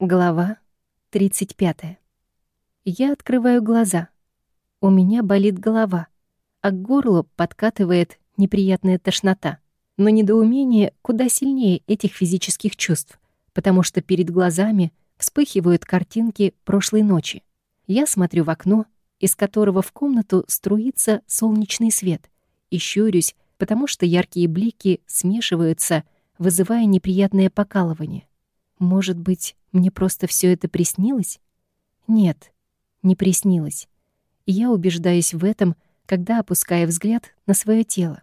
Глава 35. Я открываю глаза. У меня болит голова, а к горлу подкатывает неприятная тошнота. Но недоумение куда сильнее этих физических чувств, потому что перед глазами вспыхивают картинки прошлой ночи. Я смотрю в окно, из которого в комнату струится солнечный свет, и щурюсь, потому что яркие блики смешиваются, вызывая неприятное покалывание. Может быть, мне просто все это приснилось? Нет, не приснилось. Я убеждаюсь в этом, когда опускаю взгляд на свое тело.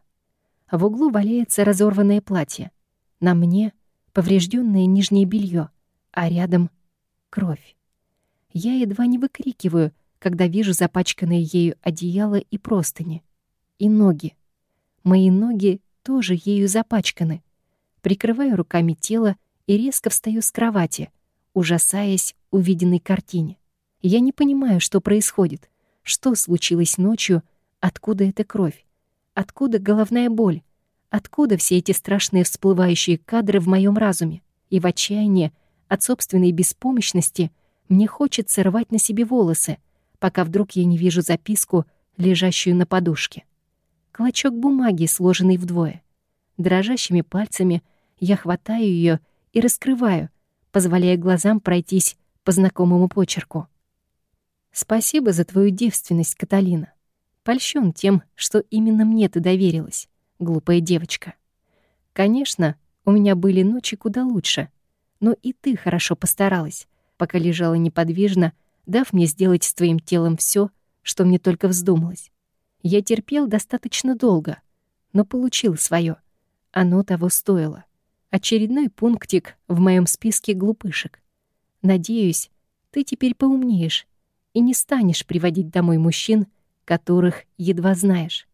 В углу валяется разорванное платье. На мне поврежденное нижнее белье, а рядом — кровь. Я едва не выкрикиваю, когда вижу запачканные ею одеяло и простыни. И ноги. Мои ноги тоже ею запачканы. Прикрываю руками тело и резко встаю с кровати, ужасаясь увиденной картине. Я не понимаю, что происходит, что случилось ночью, откуда эта кровь, откуда головная боль, откуда все эти страшные всплывающие кадры в моем разуме. И в отчаянии от собственной беспомощности мне хочется рвать на себе волосы, пока вдруг я не вижу записку, лежащую на подушке. Клочок бумаги, сложенный вдвое. Дрожащими пальцами я хватаю ее и раскрываю, позволяя глазам пройтись по знакомому почерку. «Спасибо за твою девственность, Каталина. Польщен тем, что именно мне ты доверилась, глупая девочка. Конечно, у меня были ночи куда лучше, но и ты хорошо постаралась, пока лежала неподвижно, дав мне сделать с твоим телом все, что мне только вздумалось. Я терпел достаточно долго, но получил свое. Оно того стоило. Очередной пунктик в моем списке глупышек. Надеюсь, ты теперь поумнеешь и не станешь приводить домой мужчин, которых едва знаешь.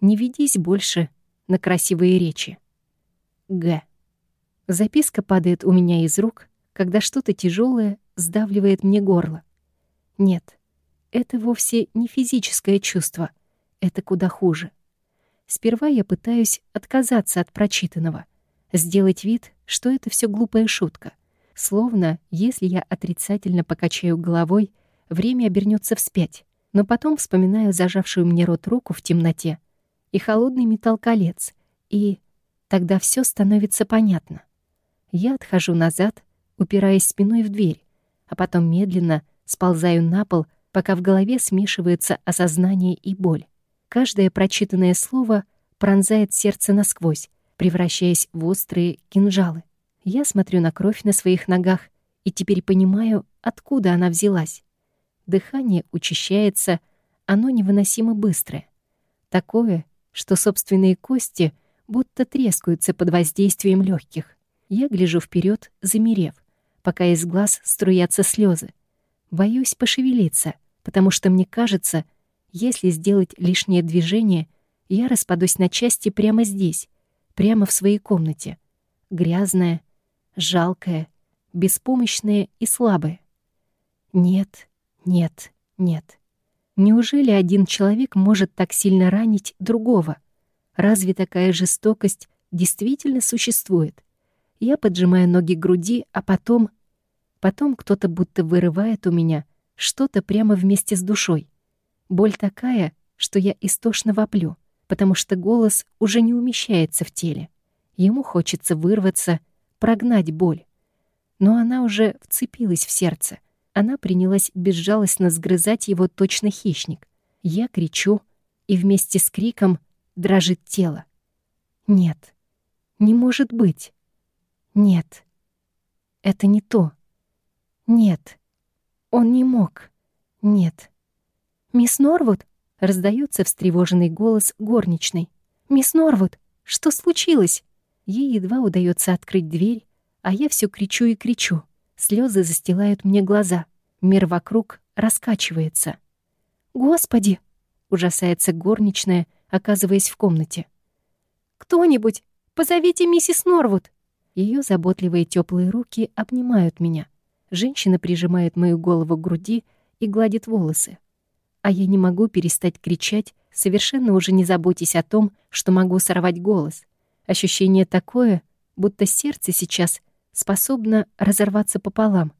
Не ведись больше на красивые речи. Г. Записка падает у меня из рук, когда что-то тяжелое сдавливает мне горло. Нет, это вовсе не физическое чувство, это куда хуже. Сперва я пытаюсь отказаться от прочитанного, сделать вид, что это все глупая шутка. Словно, если я отрицательно покачаю головой, время обернется вспять. Но потом вспоминаю зажавшую мне рот руку в темноте и холодный металл колец, и тогда все становится понятно. Я отхожу назад, упираясь спиной в дверь, а потом медленно сползаю на пол, пока в голове смешивается осознание и боль. Каждое прочитанное слово пронзает сердце насквозь, превращаясь в острые кинжалы. Я смотрю на кровь на своих ногах и теперь понимаю, откуда она взялась. Дыхание учащается, оно невыносимо быстрое. Такое, что собственные кости будто трескаются под воздействием легких. Я гляжу вперед, замерев, пока из глаз струятся слезы. Боюсь пошевелиться, потому что мне кажется, если сделать лишнее движение, я распадусь на части прямо здесь, прямо в своей комнате. Грязная, жалкая, беспомощная и слабая. Нет, нет, нет. Неужели один человек может так сильно ранить другого? Разве такая жестокость действительно существует? Я поджимаю ноги к груди, а потом... Потом кто-то будто вырывает у меня что-то прямо вместе с душой. Боль такая, что я истошно воплю потому что голос уже не умещается в теле. Ему хочется вырваться, прогнать боль. Но она уже вцепилась в сердце. Она принялась безжалостно сгрызать его точно хищник. Я кричу, и вместе с криком дрожит тело. Нет, не может быть. Нет, это не то. Нет, он не мог. Нет. «Мисс Норвуд?» Раздается встревоженный голос горничной. «Мисс Норвуд, что случилось?» Ей едва удается открыть дверь, а я все кричу и кричу. Слезы застилают мне глаза. Мир вокруг раскачивается. «Господи!» — ужасается горничная, оказываясь в комнате. «Кто-нибудь, позовите миссис Норвуд!» Ее заботливые теплые руки обнимают меня. Женщина прижимает мою голову к груди и гладит волосы а я не могу перестать кричать, совершенно уже не заботясь о том, что могу сорвать голос. Ощущение такое, будто сердце сейчас способно разорваться пополам.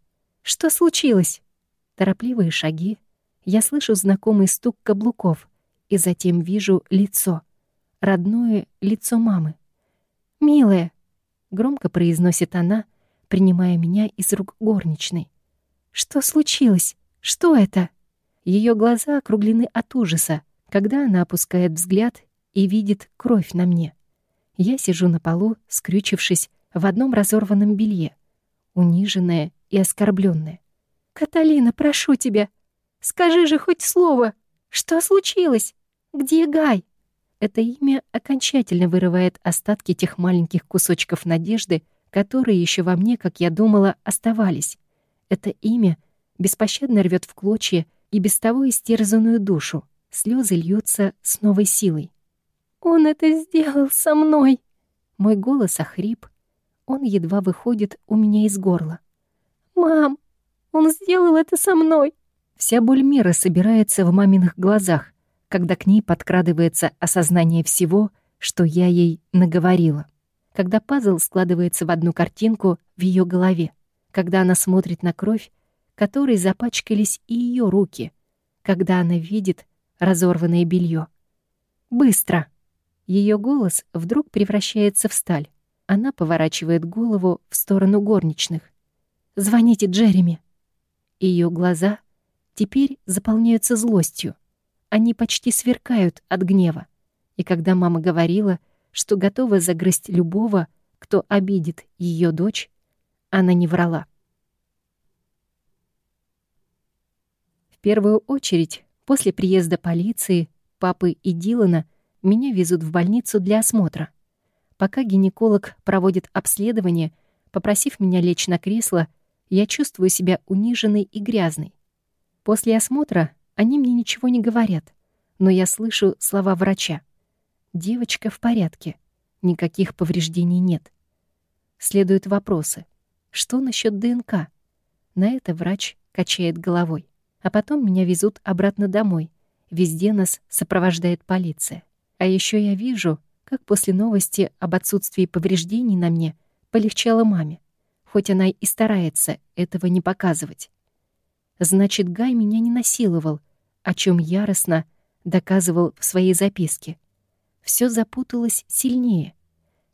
Что случилось?» Торопливые шаги. Я слышу знакомый стук каблуков и затем вижу лицо. Родное лицо мамы. «Милая!» — громко произносит она, принимая меня из рук горничной. «Что случилось? Что это?» Ее глаза округлены от ужаса, когда она опускает взгляд и видит кровь на мне. Я сижу на полу, скрючившись в одном разорванном белье, униженная и оскорбленная. «Каталина, прошу тебя, скажи же хоть слово! Что случилось? Где Гай?» Это имя окончательно вырывает остатки тех маленьких кусочков надежды, которые еще во мне, как я думала, оставались. Это имя беспощадно рвет в клочья и без того истерзанную душу. Слезы льются с новой силой. «Он это сделал со мной!» Мой голос охрип. Он едва выходит у меня из горла. «Мам, он сделал это со мной!» Вся боль мира собирается в маминых глазах, когда к ней подкрадывается осознание всего, что я ей наговорила. Когда пазл складывается в одну картинку в ее голове, когда она смотрит на кровь, которой запачкались и ее руки, когда она видит разорванное белье. «Быстро!» Ее голос вдруг превращается в сталь. Она поворачивает голову в сторону горничных. «Звоните Джереми!» Ее глаза теперь заполняются злостью. Они почти сверкают от гнева. И когда мама говорила, что готова загрызть любого, кто обидит ее дочь, она не врала. Первую очередь, после приезда полиции, папы и Дилана меня везут в больницу для осмотра. Пока гинеколог проводит обследование, попросив меня лечь на кресло, я чувствую себя униженной и грязной. После осмотра они мне ничего не говорят, но я слышу слова врача. «Девочка в порядке. Никаких повреждений нет». Следуют вопросы. Что насчет ДНК? На это врач качает головой. А потом меня везут обратно домой. Везде нас сопровождает полиция. А еще я вижу, как после новости об отсутствии повреждений на мне полегчало маме, хоть она и старается этого не показывать. Значит, Гай меня не насиловал, о чем яростно доказывал в своей записке. Все запуталось сильнее.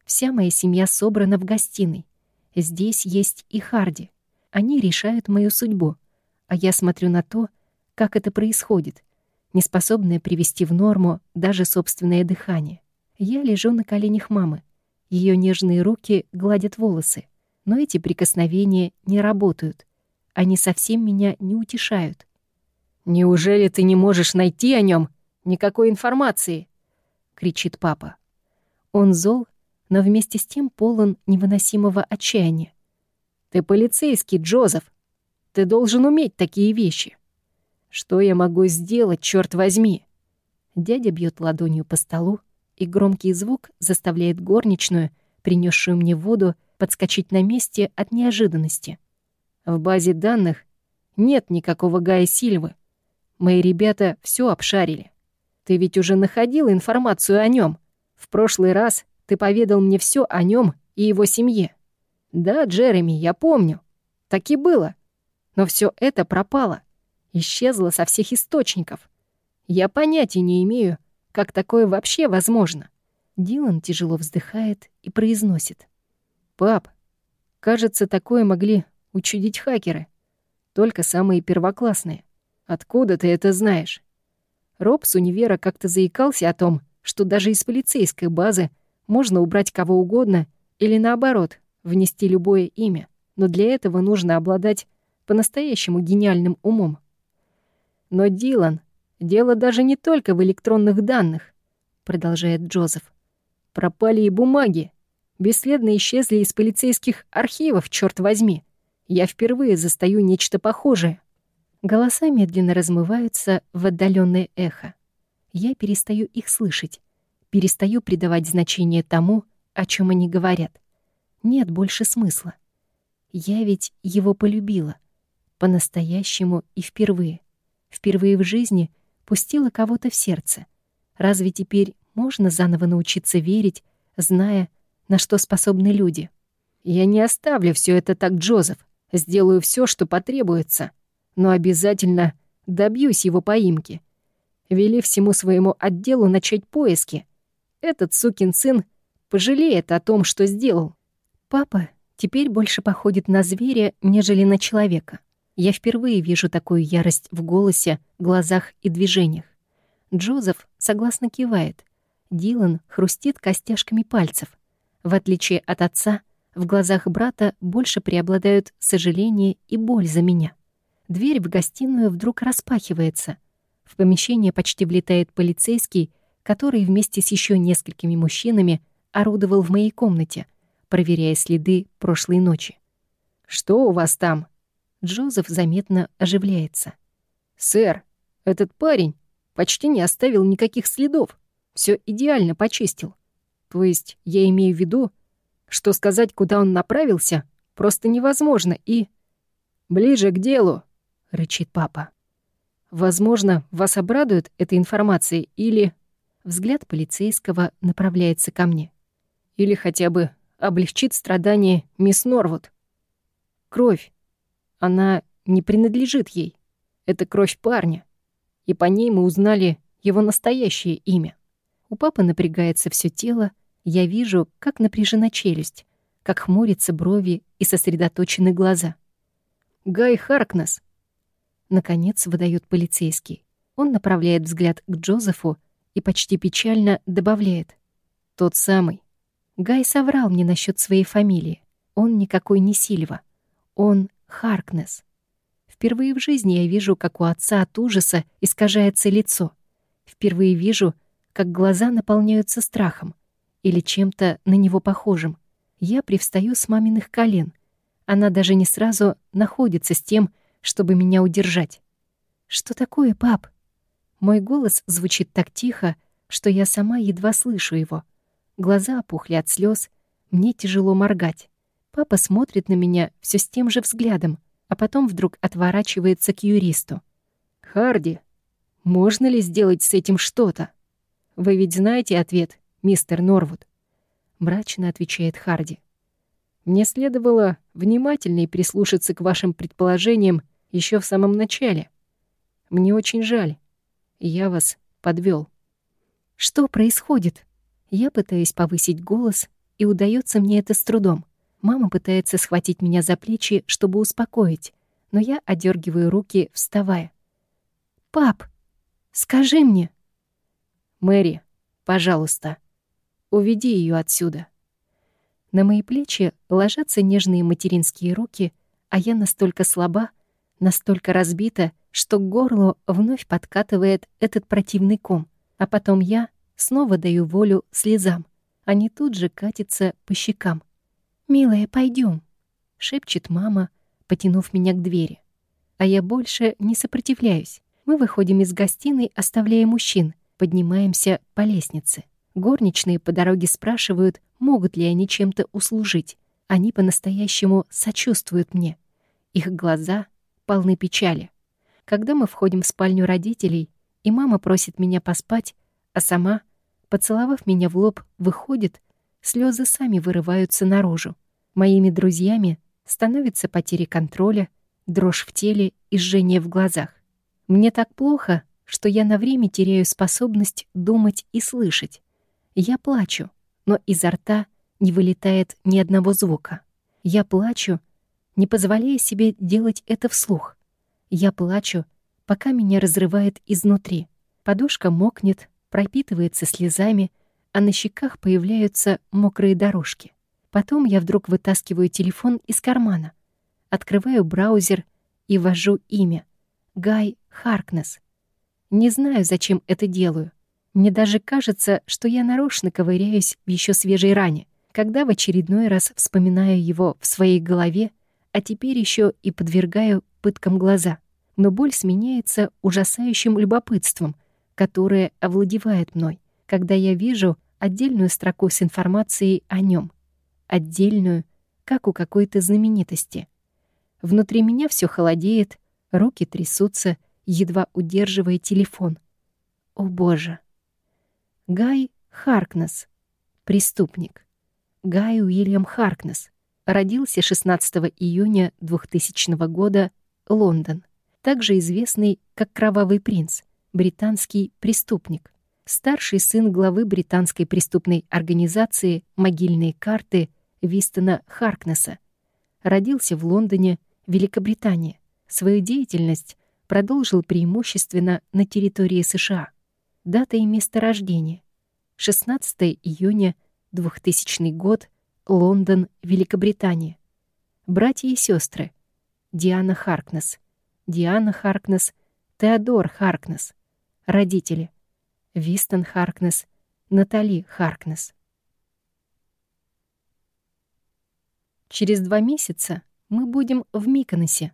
Вся моя семья собрана в гостиной. Здесь есть и Харди. Они решают мою судьбу, а я смотрю на то, как это происходит, неспособная привести в норму даже собственное дыхание. Я лежу на коленях мамы. Ее нежные руки гладят волосы, но эти прикосновения не работают. Они совсем меня не утешают. «Неужели ты не можешь найти о нем никакой информации?» — кричит папа. Он зол, но вместе с тем полон невыносимого отчаяния. «Ты полицейский, Джозеф. Ты должен уметь такие вещи. Что я могу сделать, черт возьми? Дядя бьет ладонью по столу, и громкий звук заставляет горничную, принесшую мне воду, подскочить на месте от неожиданности. В базе данных нет никакого Гая Сильвы. Мои ребята все обшарили. Ты ведь уже находил информацию о нем. В прошлый раз ты поведал мне все о нем и его семье. Да, Джереми, я помню. Так и было. Но все это пропало исчезла со всех источников. Я понятия не имею, как такое вообще возможно. Дилан тяжело вздыхает и произносит. «Пап, кажется, такое могли учудить хакеры. Только самые первоклассные. Откуда ты это знаешь?» Роб с универа как-то заикался о том, что даже из полицейской базы можно убрать кого угодно или, наоборот, внести любое имя. Но для этого нужно обладать по-настоящему гениальным умом. Но, Дилан, дело даже не только в электронных данных, продолжает Джозеф. Пропали и бумаги. Бесследно исчезли из полицейских архивов, черт возьми. Я впервые застаю нечто похожее. Голоса медленно размываются в отдаленное эхо. Я перестаю их слышать, перестаю придавать значение тому, о чем они говорят. Нет больше смысла. Я ведь его полюбила. По-настоящему и впервые впервые в жизни пустила кого-то в сердце. Разве теперь можно заново научиться верить, зная, на что способны люди? «Я не оставлю все это так, Джозеф. Сделаю все, что потребуется, но обязательно добьюсь его поимки. Вели всему своему отделу начать поиски. Этот сукин сын пожалеет о том, что сделал. Папа теперь больше походит на зверя, нежели на человека. Я впервые вижу такую ярость в голосе, глазах и движениях. Джозеф согласно кивает. Дилан хрустит костяшками пальцев. В отличие от отца, в глазах брата больше преобладают сожаление и боль за меня. Дверь в гостиную вдруг распахивается. В помещение почти влетает полицейский, который вместе с еще несколькими мужчинами орудовал в моей комнате, проверяя следы прошлой ночи. «Что у вас там?» Джозеф заметно оживляется. «Сэр, этот парень почти не оставил никаких следов. Все идеально почистил. То есть я имею в виду, что сказать, куда он направился, просто невозможно и... «Ближе к делу», — рычит папа. «Возможно, вас обрадует эта информация или...» Взгляд полицейского направляется ко мне. «Или хотя бы облегчит страдания мисс Норвуд. Кровь. Она не принадлежит ей. Это кровь парня. И по ней мы узнали его настоящее имя. У папы напрягается все тело, я вижу, как напряжена челюсть, как хмурятся брови и сосредоточены глаза. «Гай Харкнес!» Наконец выдает полицейский. Он направляет взгляд к Джозефу и почти печально добавляет. «Тот самый. Гай соврал мне насчет своей фамилии. Он никакой не Сильва. Он Харкнес. Впервые в жизни я вижу, как у отца от ужаса искажается лицо. Впервые вижу, как глаза наполняются страхом или чем-то на него похожим. Я привстаю с маминых колен. Она даже не сразу находится с тем, чтобы меня удержать. «Что такое, пап?» Мой голос звучит так тихо, что я сама едва слышу его. Глаза опухли от слез, мне тяжело моргать. Папа смотрит на меня все с тем же взглядом, а потом вдруг отворачивается к юристу. «Харди, можно ли сделать с этим что-то? Вы ведь знаете ответ, мистер Норвуд?» Мрачно отвечает Харди. «Мне следовало внимательнее прислушаться к вашим предположениям еще в самом начале. Мне очень жаль. Я вас подвел. «Что происходит?» Я пытаюсь повысить голос, и удается мне это с трудом. Мама пытается схватить меня за плечи, чтобы успокоить, но я одергиваю руки, вставая. «Пап, скажи мне!» «Мэри, пожалуйста, уведи ее отсюда». На мои плечи ложатся нежные материнские руки, а я настолько слаба, настолько разбита, что к горлу вновь подкатывает этот противный ком, а потом я снова даю волю слезам. Они тут же катятся по щекам. «Милая, пойдем, шепчет мама, потянув меня к двери. А я больше не сопротивляюсь. Мы выходим из гостиной, оставляя мужчин, поднимаемся по лестнице. Горничные по дороге спрашивают, могут ли они чем-то услужить. Они по-настоящему сочувствуют мне. Их глаза полны печали. Когда мы входим в спальню родителей, и мама просит меня поспать, а сама, поцеловав меня в лоб, выходит, слезы сами вырываются наружу. Моими друзьями становится потеря контроля, дрожь в теле и жжение в глазах. Мне так плохо, что я на время теряю способность думать и слышать. Я плачу, но изо рта не вылетает ни одного звука. Я плачу, не позволяя себе делать это вслух. Я плачу, пока меня разрывает изнутри. Подушка мокнет, пропитывается слезами, а на щеках появляются мокрые дорожки. Потом я вдруг вытаскиваю телефон из кармана, открываю браузер и ввожу имя — Гай Харкнес. Не знаю, зачем это делаю. Мне даже кажется, что я нарочно ковыряюсь в еще свежей ране, когда в очередной раз вспоминаю его в своей голове а теперь еще и подвергаю пыткам глаза. Но боль сменяется ужасающим любопытством, которое овладевает мной, когда я вижу отдельную строку с информацией о нем, отдельную, как у какой-то знаменитости. Внутри меня все холодеет, руки трясутся, едва удерживая телефон. О боже! Гай Харкнес. Преступник. Гай Уильям Харкнес. Родился 16 июня 2000 года, Лондон. Также известный как Кровавый принц, британский преступник. Старший сын главы британской преступной организации «Могильные карты» Вистона Харкнесса. Родился в Лондоне, Великобритания. Свою деятельность продолжил преимущественно на территории США. Дата и место рождения. 16 июня 2000 год, Лондон, Великобритания. Братья и сестры. Диана Харкнес. Диана Харкнес. Теодор Харкнес. Родители. Вистон Харкнес. Натали Харкнес. Через два месяца мы будем в Миконосе.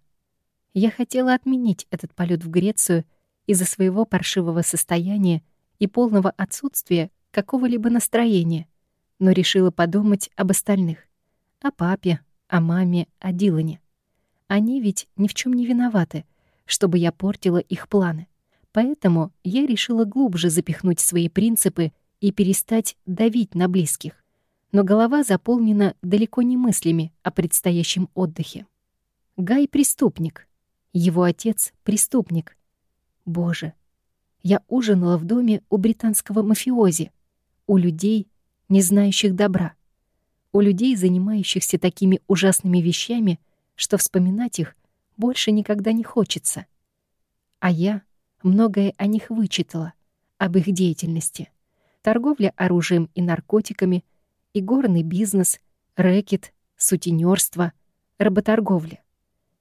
Я хотела отменить этот полет в Грецию из-за своего паршивого состояния и полного отсутствия какого-либо настроения, но решила подумать об остальных. О папе, о маме, о Дилане. Они ведь ни в чем не виноваты, чтобы я портила их планы. Поэтому я решила глубже запихнуть свои принципы и перестать давить на близких. Но голова заполнена далеко не мыслями о предстоящем отдыхе. Гай — преступник. Его отец — преступник. Боже, я ужинала в доме у британского мафиози, у людей, не знающих добра, у людей, занимающихся такими ужасными вещами, что вспоминать их больше никогда не хочется. А я многое о них вычитала, об их деятельности. Торговля оружием и наркотиками, игорный бизнес, рэкет, сутенерство, работорговля.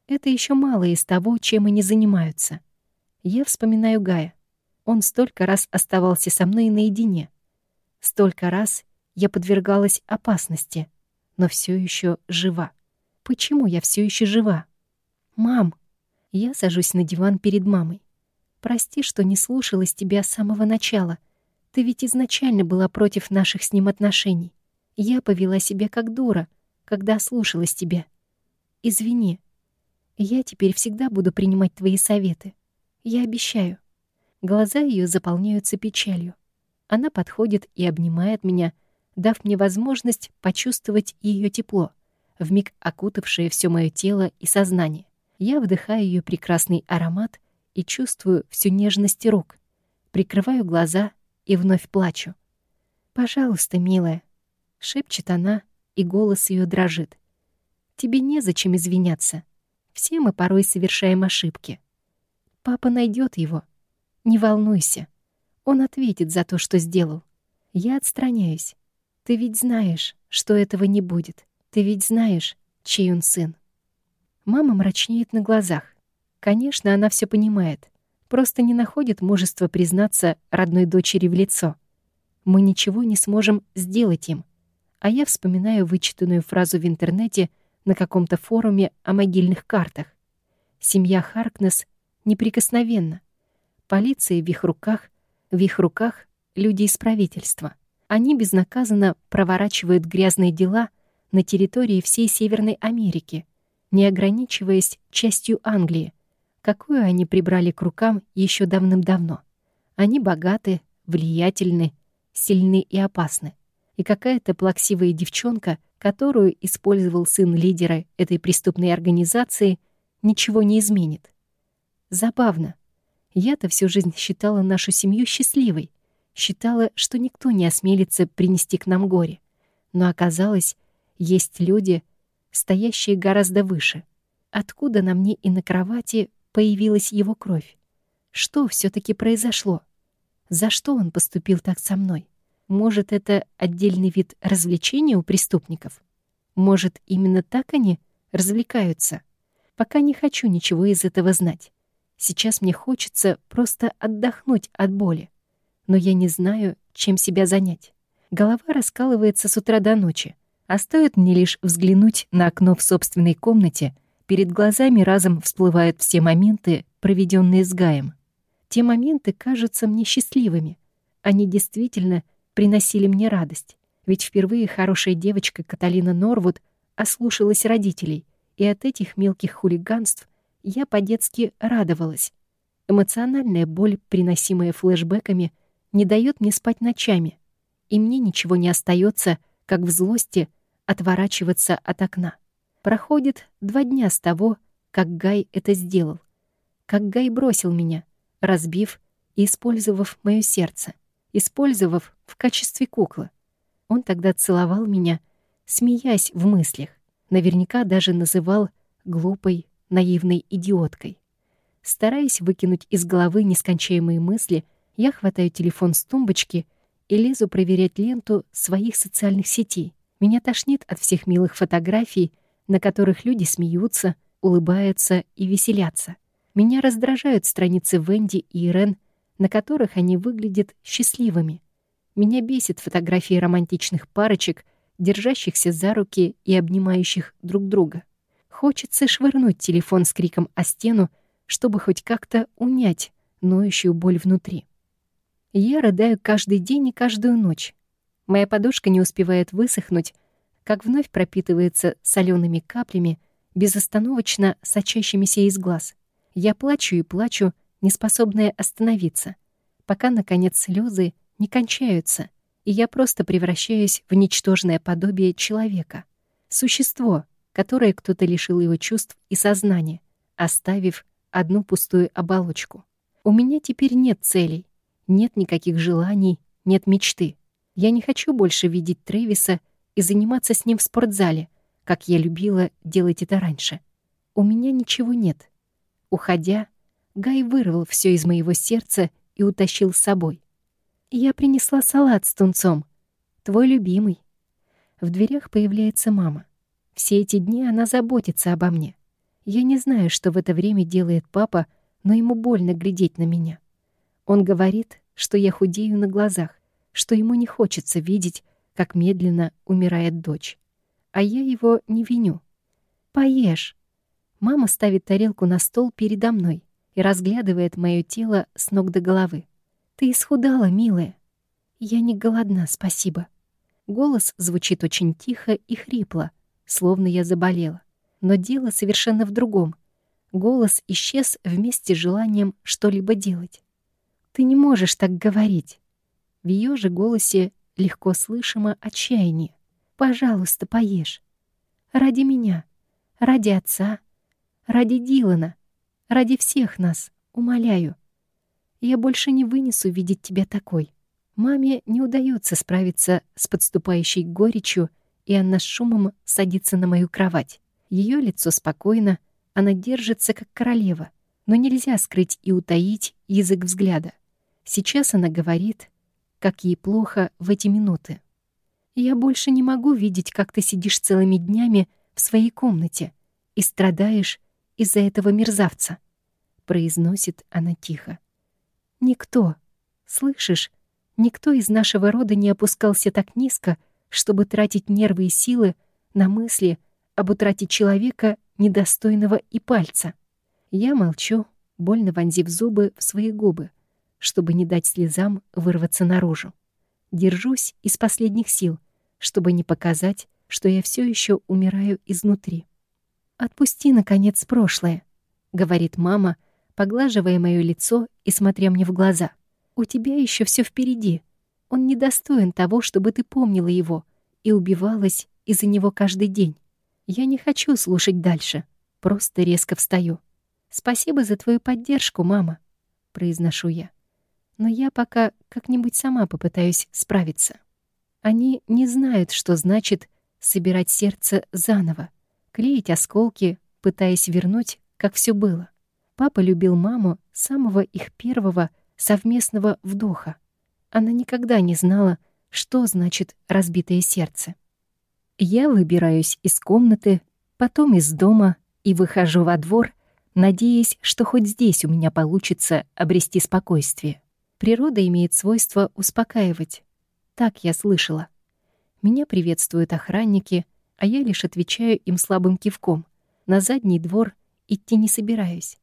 Это еще мало из того, чем они занимаются. Я вспоминаю Гая. Он столько раз оставался со мной наедине. Столько раз я подвергалась опасности, но все еще жива. Почему я все еще жива? Мам, я сажусь на диван перед мамой. Прости, что не слушалась тебя с самого начала. Ты ведь изначально была против наших с ним отношений. Я повела себя как дура, когда слушалась тебя. Извини. Я теперь всегда буду принимать твои советы. Я обещаю. Глаза ее заполняются печалью. Она подходит и обнимает меня, дав мне возможность почувствовать ее тепло, вмиг окутавшее все мое тело и сознание. Я вдыхаю ее прекрасный аромат и чувствую всю нежность рук. Прикрываю глаза и вновь плачу. «Пожалуйста, милая», — шепчет она, и голос ее дрожит. «Тебе незачем извиняться. Все мы порой совершаем ошибки. Папа найдет его. Не волнуйся. Он ответит за то, что сделал. Я отстраняюсь. Ты ведь знаешь, что этого не будет. Ты ведь знаешь, чей он сын. Мама мрачнеет на глазах. Конечно, она все понимает. Просто не находит мужества признаться родной дочери в лицо. Мы ничего не сможем сделать им. А я вспоминаю вычитанную фразу в интернете на каком-то форуме о могильных картах. Семья Харкнес неприкосновенна. Полиция в их руках, в их руках люди из правительства. Они безнаказанно проворачивают грязные дела на территории всей Северной Америки, не ограничиваясь частью Англии, какую они прибрали к рукам еще давным-давно. Они богаты, влиятельны, сильны и опасны. И какая-то плаксивая девчонка, которую использовал сын лидера этой преступной организации, ничего не изменит. Забавно, я-то всю жизнь считала нашу семью счастливой, считала, что никто не осмелится принести к нам горе. Но оказалось, есть люди, стоящие гораздо выше. Откуда на мне и на кровати появилась его кровь? Что все таки произошло? За что он поступил так со мной? Может, это отдельный вид развлечения у преступников? Может, именно так они развлекаются? Пока не хочу ничего из этого знать. Сейчас мне хочется просто отдохнуть от боли. Но я не знаю, чем себя занять. Голова раскалывается с утра до ночи. А стоит мне лишь взглянуть на окно в собственной комнате, перед глазами разом всплывают все моменты, проведенные с Гаем. Те моменты кажутся мне счастливыми. Они действительно приносили мне радость. Ведь впервые хорошая девочка Каталина Норвуд ослушалась родителей, и от этих мелких хулиганств я по-детски радовалась. Эмоциональная боль, приносимая флешбэками, не дает мне спать ночами, и мне ничего не остается, как в злости отворачиваться от окна. Проходит два дня с того, как Гай это сделал. Как Гай бросил меня, разбив и использовав мое сердце, использовав в качестве куклы. Он тогда целовал меня, смеясь в мыслях, наверняка даже называл глупой, наивной идиоткой. Стараясь выкинуть из головы нескончаемые мысли, я хватаю телефон с тумбочки и лезу проверять ленту своих социальных сетей. Меня тошнит от всех милых фотографий, на которых люди смеются, улыбаются и веселятся. Меня раздражают страницы Венди и Ирен, на которых они выглядят счастливыми. Меня бесит фотографии романтичных парочек, держащихся за руки и обнимающих друг друга. Хочется швырнуть телефон с криком о стену, чтобы хоть как-то унять ноющую боль внутри. Я рыдаю каждый день и каждую ночь. Моя подушка не успевает высохнуть, как вновь пропитывается солеными каплями, безостановочно сочащимися из глаз. Я плачу и плачу, неспособная остановиться, пока, наконец, слезы не кончаются, и я просто превращаюсь в ничтожное подобие человека. Существо, которое кто-то лишил его чувств и сознания, оставив одну пустую оболочку. У меня теперь нет целей, нет никаких желаний, нет мечты. Я не хочу больше видеть Трэвиса и заниматься с ним в спортзале, как я любила делать это раньше. У меня ничего нет. Уходя, Гай вырвал все из моего сердца и утащил с собой. Я принесла салат с тунцом. Твой любимый. В дверях появляется мама. Все эти дни она заботится обо мне. Я не знаю, что в это время делает папа, но ему больно глядеть на меня. Он говорит, что я худею на глазах, что ему не хочется видеть, как медленно умирает дочь. А я его не виню. «Поешь». Мама ставит тарелку на стол передо мной и разглядывает моё тело с ног до головы. «Ты исхудала, милая». «Я не голодна, спасибо». Голос звучит очень тихо и хрипло, словно я заболела. Но дело совершенно в другом. Голос исчез вместе с желанием что-либо делать. «Ты не можешь так говорить». В ее же голосе легко слышимо отчаяние. «Пожалуйста, поешь. Ради меня, ради отца, ради Дилана, ради всех нас, умоляю. Я больше не вынесу видеть тебя такой». Маме не удается справиться с подступающей горечью, и она с шумом садится на мою кровать. Ее лицо спокойно, она держится как королева, но нельзя скрыть и утаить язык взгляда. Сейчас она говорит, как ей плохо в эти минуты. «Я больше не могу видеть, как ты сидишь целыми днями в своей комнате и страдаешь из-за этого мерзавца», — произносит она тихо. «Никто, слышишь, никто из нашего рода не опускался так низко, чтобы тратить нервы и силы на мысли об утрате человека, недостойного и пальца. Я молчу, больно вонзив зубы в свои губы, чтобы не дать слезам вырваться наружу. Держусь из последних сил, чтобы не показать, что я все еще умираю изнутри. «Отпусти, наконец, прошлое», — говорит мама, поглаживая мое лицо и смотря мне в глаза. «У тебя еще все впереди. Он недостоин того, чтобы ты помнила его и убивалась из-за него каждый день. Я не хочу слушать дальше, просто резко встаю. Спасибо за твою поддержку, мама», — произношу я но я пока как-нибудь сама попытаюсь справиться. Они не знают, что значит собирать сердце заново, клеить осколки, пытаясь вернуть, как все было. Папа любил маму с самого их первого совместного вдоха. Она никогда не знала, что значит разбитое сердце. Я выбираюсь из комнаты, потом из дома и выхожу во двор, надеясь, что хоть здесь у меня получится обрести спокойствие. Природа имеет свойство успокаивать. Так я слышала. Меня приветствуют охранники, а я лишь отвечаю им слабым кивком. На задний двор идти не собираюсь.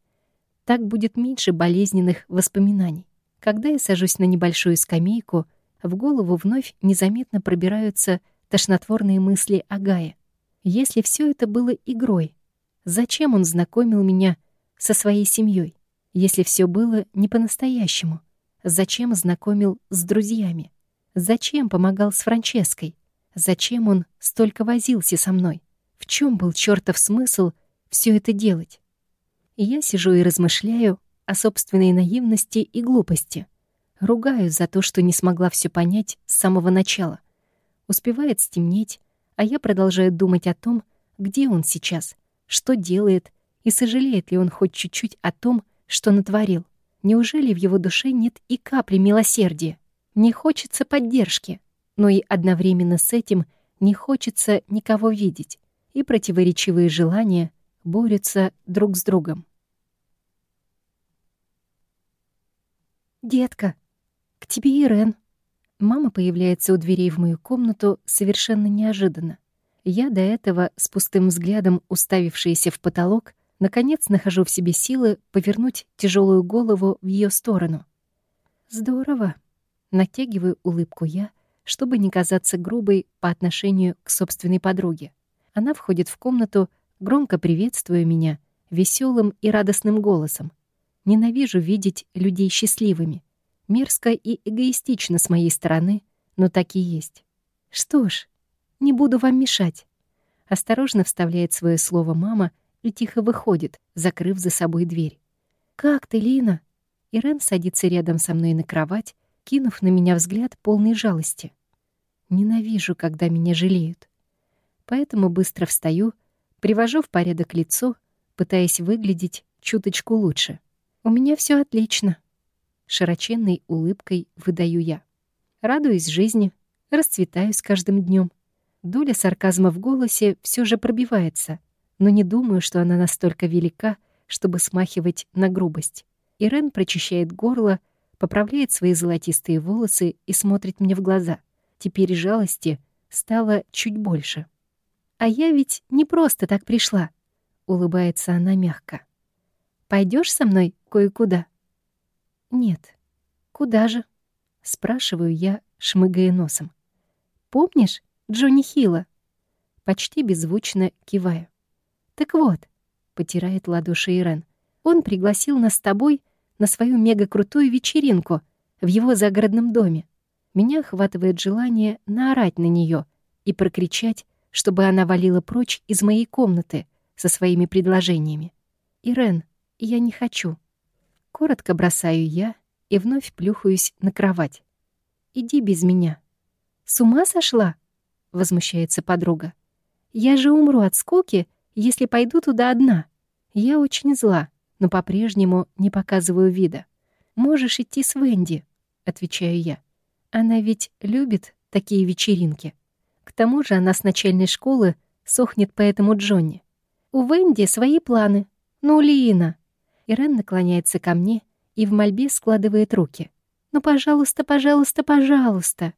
Так будет меньше болезненных воспоминаний. Когда я сажусь на небольшую скамейку, в голову вновь незаметно пробираются тошнотворные мысли о Гае. Если все это было игрой, зачем он знакомил меня со своей семьей? Если все было не по-настоящему — Зачем знакомил с друзьями? Зачем помогал с Франческой? Зачем он столько возился со мной? В чем был чертов смысл все это делать? Я сижу и размышляю о собственной наивности и глупости. Ругаю за то, что не смогла все понять с самого начала. Успевает стемнеть, а я продолжаю думать о том, где он сейчас, что делает и сожалеет ли он хоть чуть-чуть о том, что натворил. Неужели в его душе нет и капли милосердия? Не хочется поддержки, но и одновременно с этим не хочется никого видеть, и противоречивые желания борются друг с другом. «Детка, к тебе Ирен». Мама появляется у дверей в мою комнату совершенно неожиданно. Я до этого, с пустым взглядом уставившаяся в потолок, наконец нахожу в себе силы повернуть тяжелую голову в ее сторону. «Здорово!» — натягиваю улыбку я, чтобы не казаться грубой по отношению к собственной подруге. Она входит в комнату, громко приветствуя меня, веселым и радостным голосом. Ненавижу видеть людей счастливыми. Мерзко и эгоистично с моей стороны, но так и есть. Что ж, не буду вам мешать. Осторожно вставляет свое слово мама и тихо выходит, закрыв за собой дверь. «Как ты, Лина?» Ирен садится рядом со мной на кровать, кинув на меня взгляд полной жалости. Ненавижу, когда меня жалеют. Поэтому быстро встаю, привожу в порядок лицо, пытаясь выглядеть чуточку лучше. «У меня все отлично», — широченной улыбкой выдаю я. Радуюсь жизни, расцветаю с каждым днем. Доля сарказма в голосе все же пробивается, но не думаю, что она настолько велика, чтобы смахивать на грубость. Ирен прочищает горло, поправляет свои золотистые волосы и смотрит мне в глаза. Теперь жалости стало чуть больше. «А я ведь не просто так пришла», — улыбается она мягко. Пойдешь со мной кое-куда?» «Нет». «Куда же?» — спрашиваю я, шмыгая носом. «Помнишь Джонни Хилла?» Почти беззвучно киваю. «Так вот», — потирает ладоши Ирен, «он пригласил нас с тобой на свою мега-крутую вечеринку в его загородном доме. Меня охватывает желание наорать на нее и прокричать, чтобы она валила прочь из моей комнаты со своими предложениями. «Ирен, я не хочу. Коротко бросаю я и вновь плюхаюсь на кровать. Иди без меня. С ума сошла? Возмущается подруга. Я же умру от скуки, если пойду туда одна. Я очень зла, но по-прежнему не показываю вида. Можешь идти с Венди, отвечаю я. Она ведь любит такие вечеринки. К тому же она с начальной школы сохнет по этому Джонни. У Венди свои планы. Ну, Лина, Ирен наклоняется ко мне и в мольбе складывает руки. «Ну, пожалуйста, пожалуйста, пожалуйста!»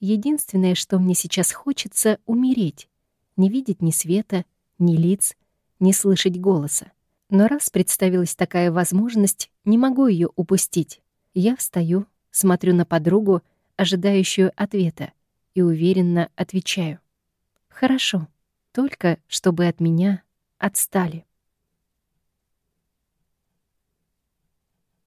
Единственное, что мне сейчас хочется — умереть. Не видеть ни света, ни лиц, не слышать голоса. Но раз представилась такая возможность, не могу ее упустить. Я встаю, смотрю на подругу, ожидающую ответа, и уверенно отвечаю. «Хорошо, только чтобы от меня отстали».